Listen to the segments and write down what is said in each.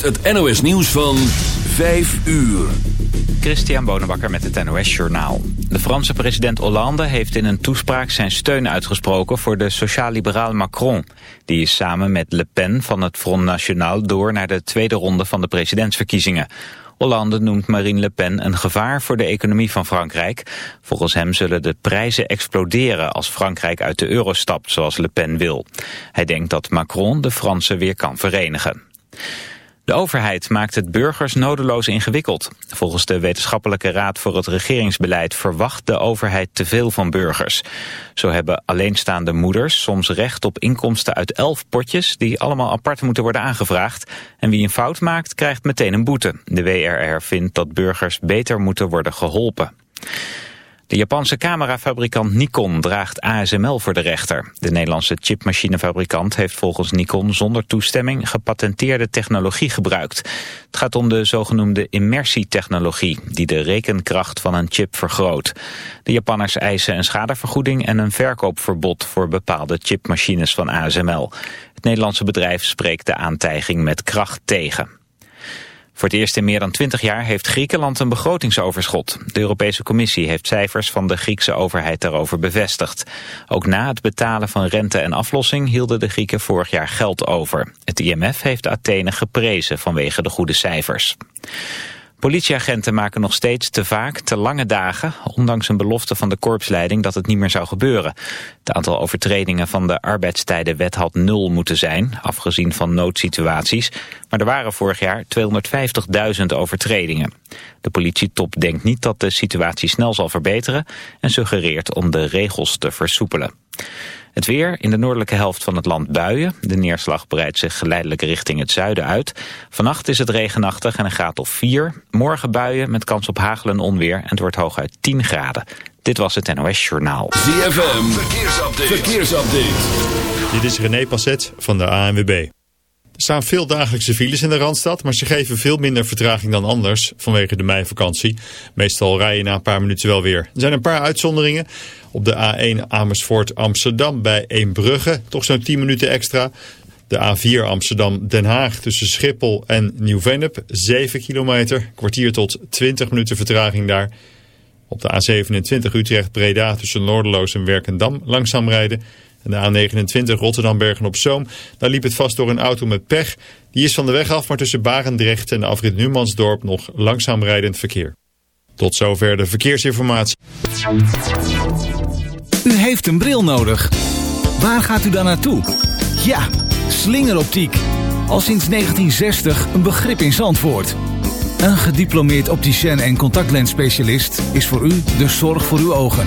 het NOS nieuws van 5 uur. Christian Bonenbakker met het NOS Journaal. De Franse president Hollande heeft in een toespraak zijn steun uitgesproken voor de sociaal-liberaal Macron. Die is samen met Le Pen van het Front National door naar de tweede ronde van de presidentsverkiezingen. Hollande noemt Marine Le Pen een gevaar voor de economie van Frankrijk. Volgens hem zullen de prijzen exploderen als Frankrijk uit de euro stapt, zoals Le Pen wil. Hij denkt dat Macron de Fransen weer kan verenigen. De overheid maakt het burgers nodeloos ingewikkeld. Volgens de Wetenschappelijke Raad voor het Regeringsbeleid verwacht de overheid te veel van burgers. Zo hebben alleenstaande moeders soms recht op inkomsten uit elf potjes die allemaal apart moeten worden aangevraagd. En wie een fout maakt krijgt meteen een boete. De WRR vindt dat burgers beter moeten worden geholpen. De Japanse camerafabrikant Nikon draagt ASML voor de rechter. De Nederlandse chipmachinefabrikant heeft volgens Nikon zonder toestemming gepatenteerde technologie gebruikt. Het gaat om de zogenoemde immersietechnologie, die de rekenkracht van een chip vergroot. De Japanners eisen een schadevergoeding en een verkoopverbod voor bepaalde chipmachines van ASML. Het Nederlandse bedrijf spreekt de aantijging met kracht tegen. Voor het eerst in meer dan twintig jaar heeft Griekenland een begrotingsoverschot. De Europese Commissie heeft cijfers van de Griekse overheid daarover bevestigd. Ook na het betalen van rente en aflossing hielden de Grieken vorig jaar geld over. Het IMF heeft Athene geprezen vanwege de goede cijfers. Politieagenten maken nog steeds te vaak te lange dagen, ondanks een belofte van de korpsleiding dat het niet meer zou gebeuren. Het aantal overtredingen van de arbeidstijdenwet had nul moeten zijn, afgezien van noodsituaties, maar er waren vorig jaar 250.000 overtredingen. De politietop denkt niet dat de situatie snel zal verbeteren en suggereert om de regels te versoepelen. Het weer, in de noordelijke helft van het land buien. De neerslag breidt zich geleidelijk richting het zuiden uit. Vannacht is het regenachtig en een graad of 4. Morgen buien met kans op hagel en onweer en het wordt hooguit 10 graden. Dit was het NOS Journaal. ZFM, verkeersupdate. verkeersupdate. Dit is René Passet van de ANWB. Staan veel dagelijkse files in de Randstad, maar ze geven veel minder vertraging dan anders vanwege de meivakantie. Meestal rij je na een paar minuten wel weer. Er zijn een paar uitzonderingen. Op de A1 Amersfoort Amsterdam bij Eembrugge, toch zo'n 10 minuten extra. De A4 Amsterdam-Den Haag tussen Schiphol en Nieuw-Vennep, 7 kilometer, kwartier tot 20 minuten vertraging daar. Op de A27 Utrecht-Breda tussen Noorderloos en Werkendam langzaam rijden. En de A29 Rotterdam-Bergen-op-Zoom, daar liep het vast door een auto met pech. Die is van de weg af, maar tussen Barendrecht en de afrit Numansdorp nog langzaam rijdend verkeer. Tot zover de verkeersinformatie. U heeft een bril nodig. Waar gaat u dan naartoe? Ja, slingeroptiek. Al sinds 1960 een begrip in Zandvoort. Een gediplomeerd opticien en contactlensspecialist is voor u de zorg voor uw ogen.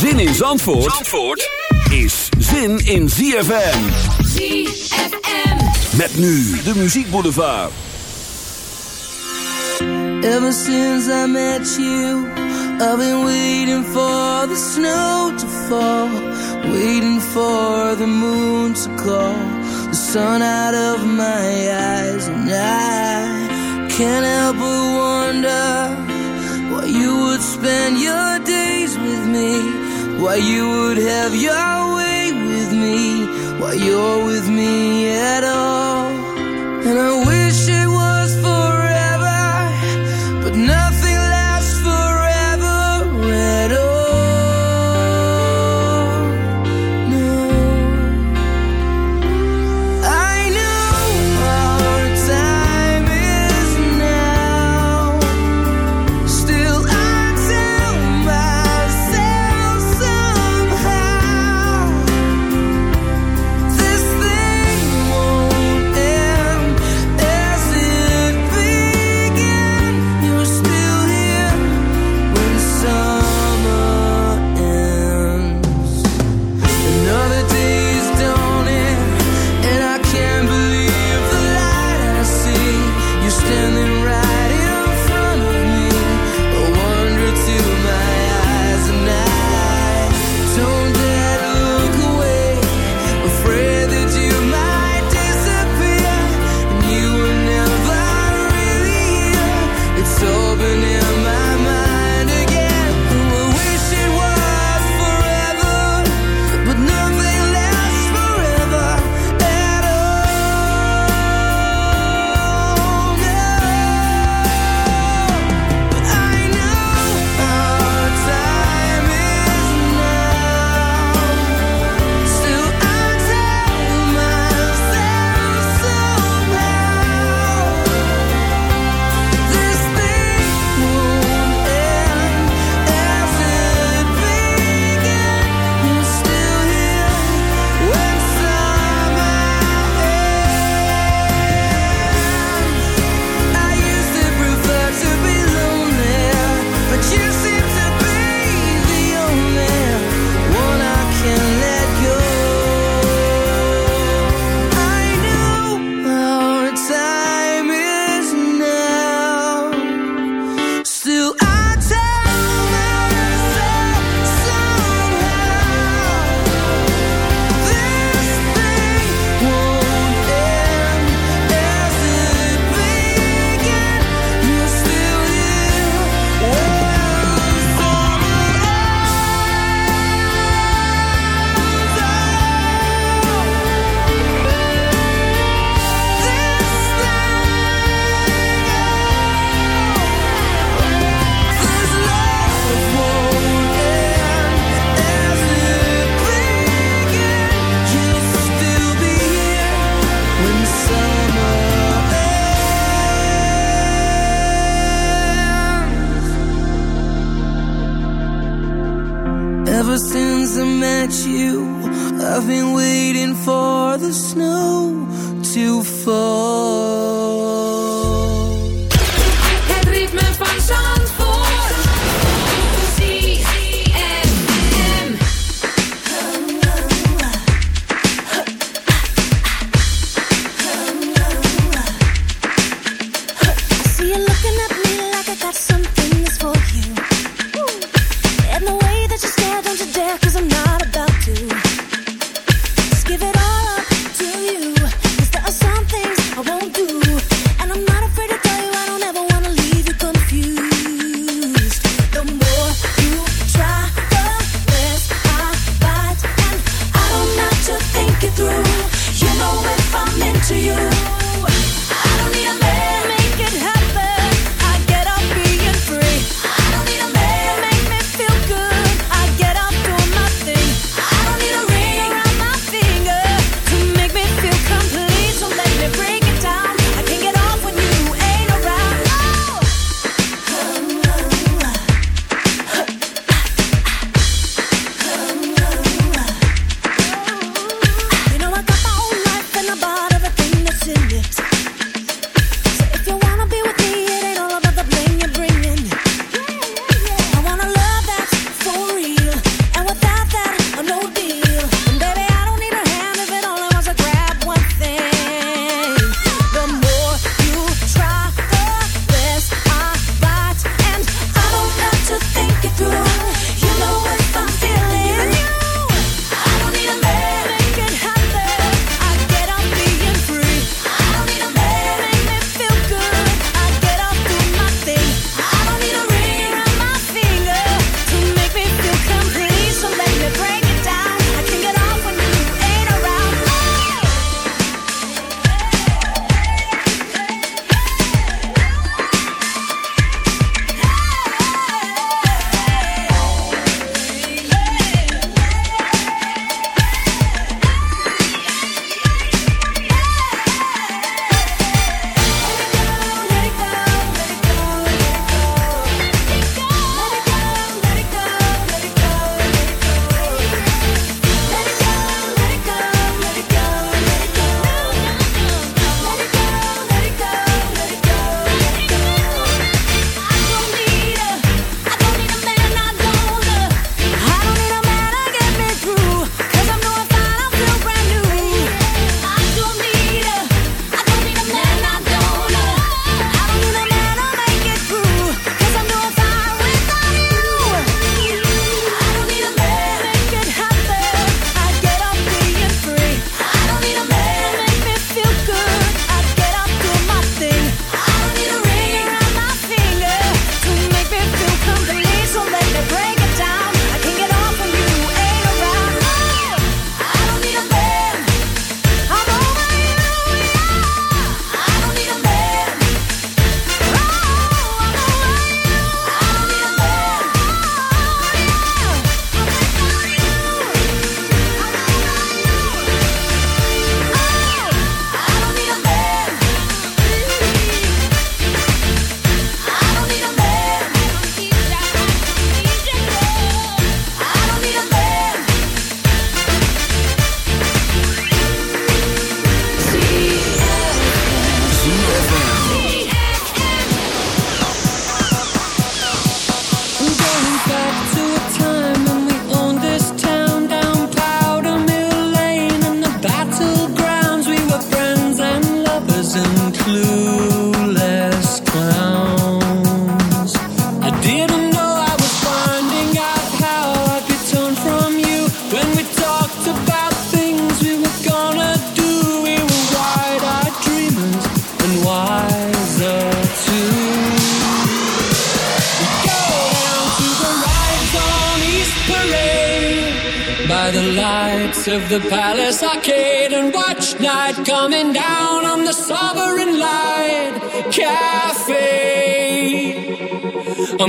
Zin in Zandvoort, Zandvoort is zin in ZFM. ZFM. Met nu de Muziek Boulevard. Ever since I met you, I've been waiting for the snow to fall, waiting for the moon to call the sun out of my eyes, and I can't help but wonder why you would spend your days with me. Why you would have your way with me Why you're with me at all. And I wish it was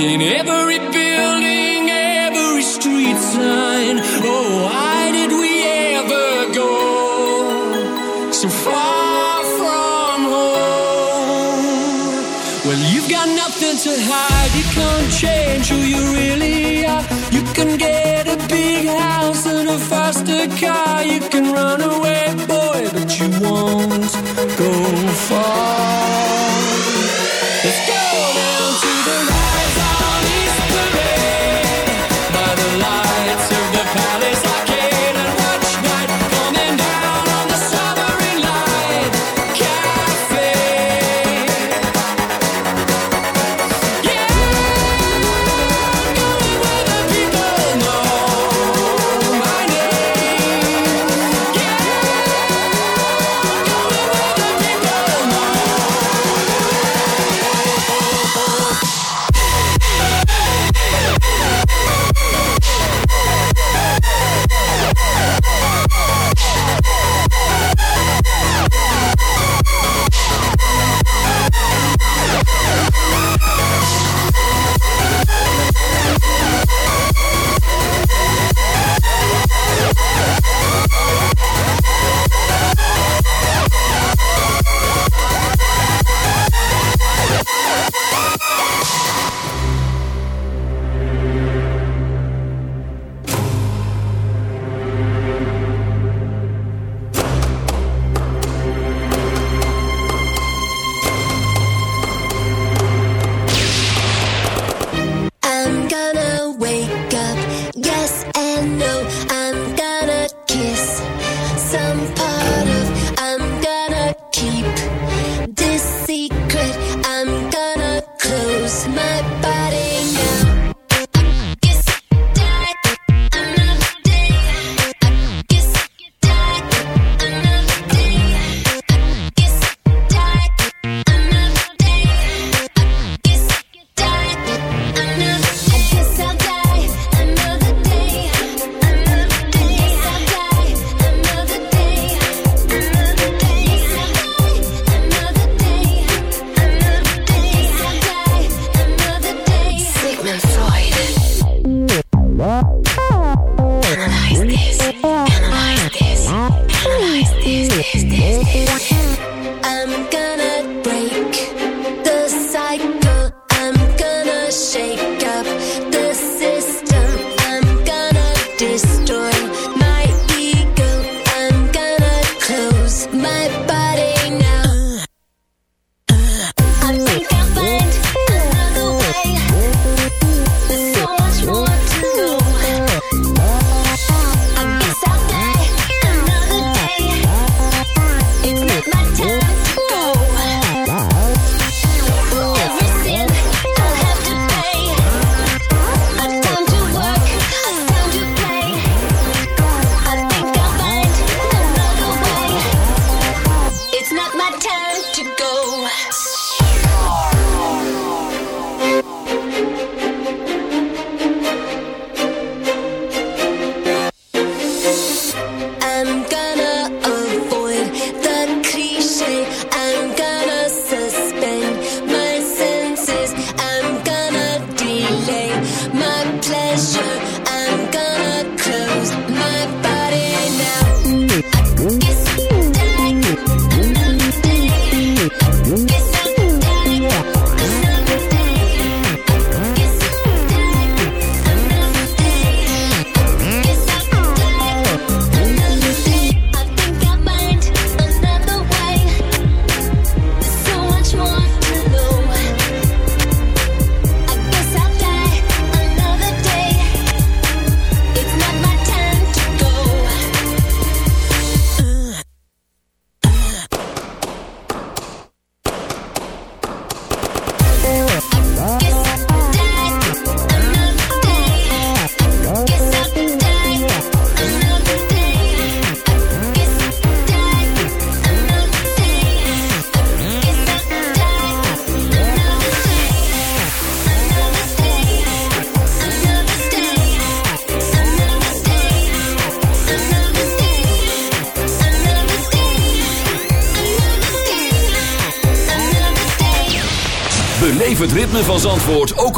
In every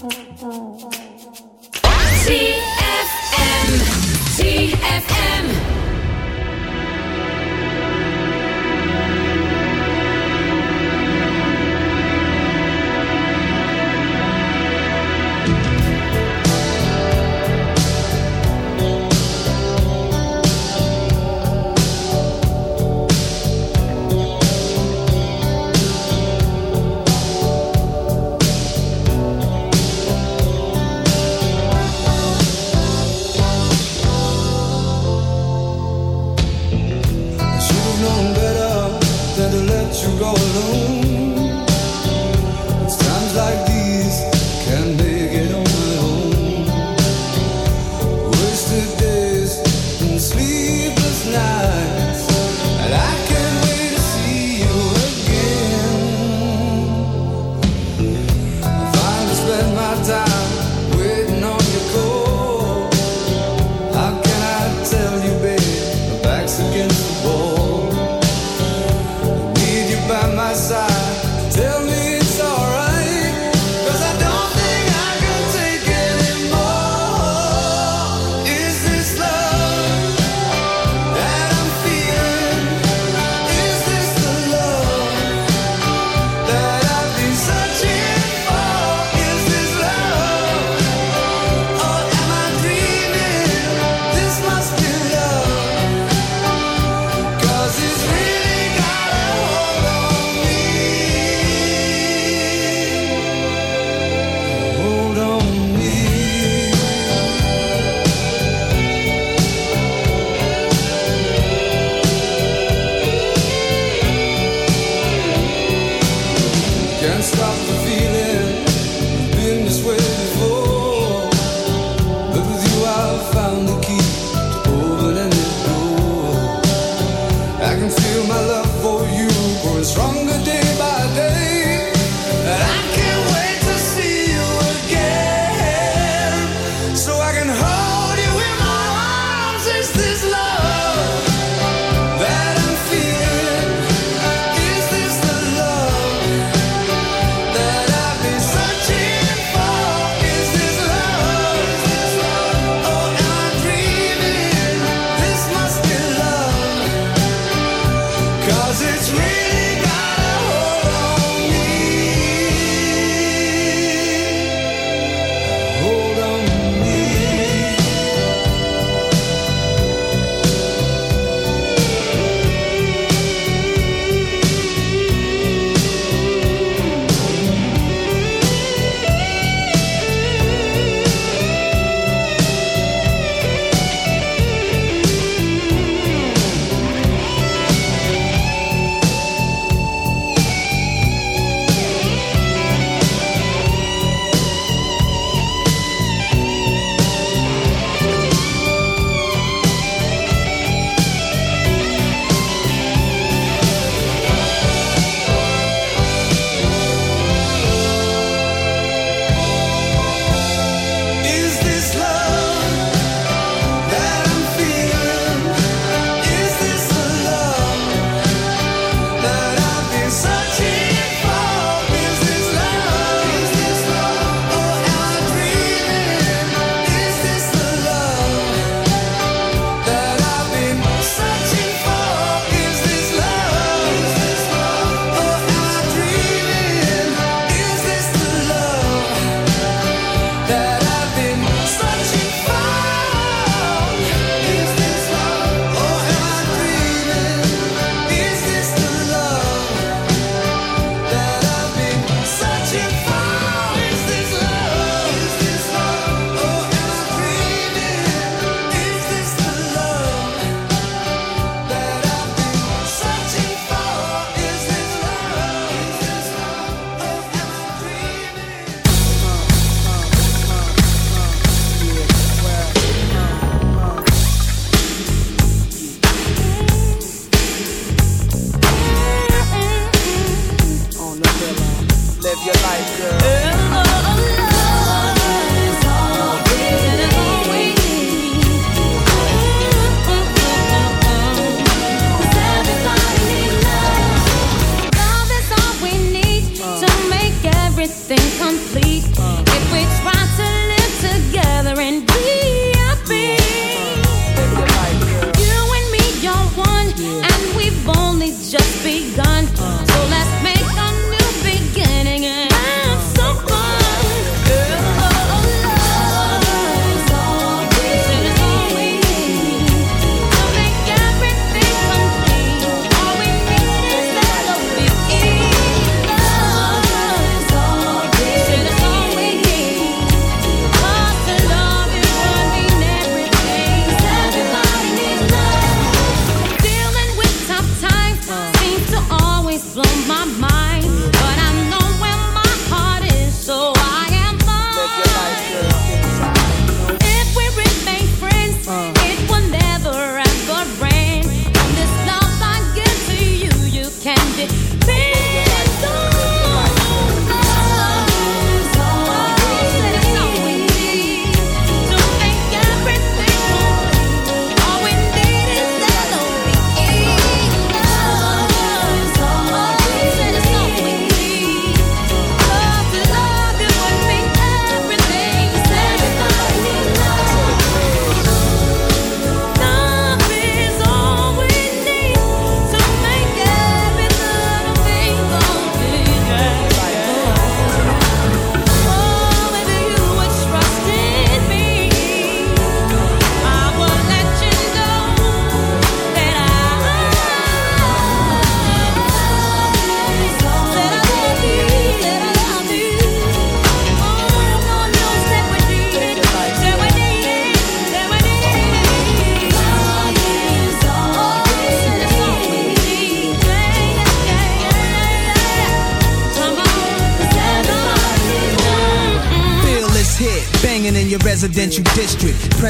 Mm-hmm.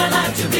I life to be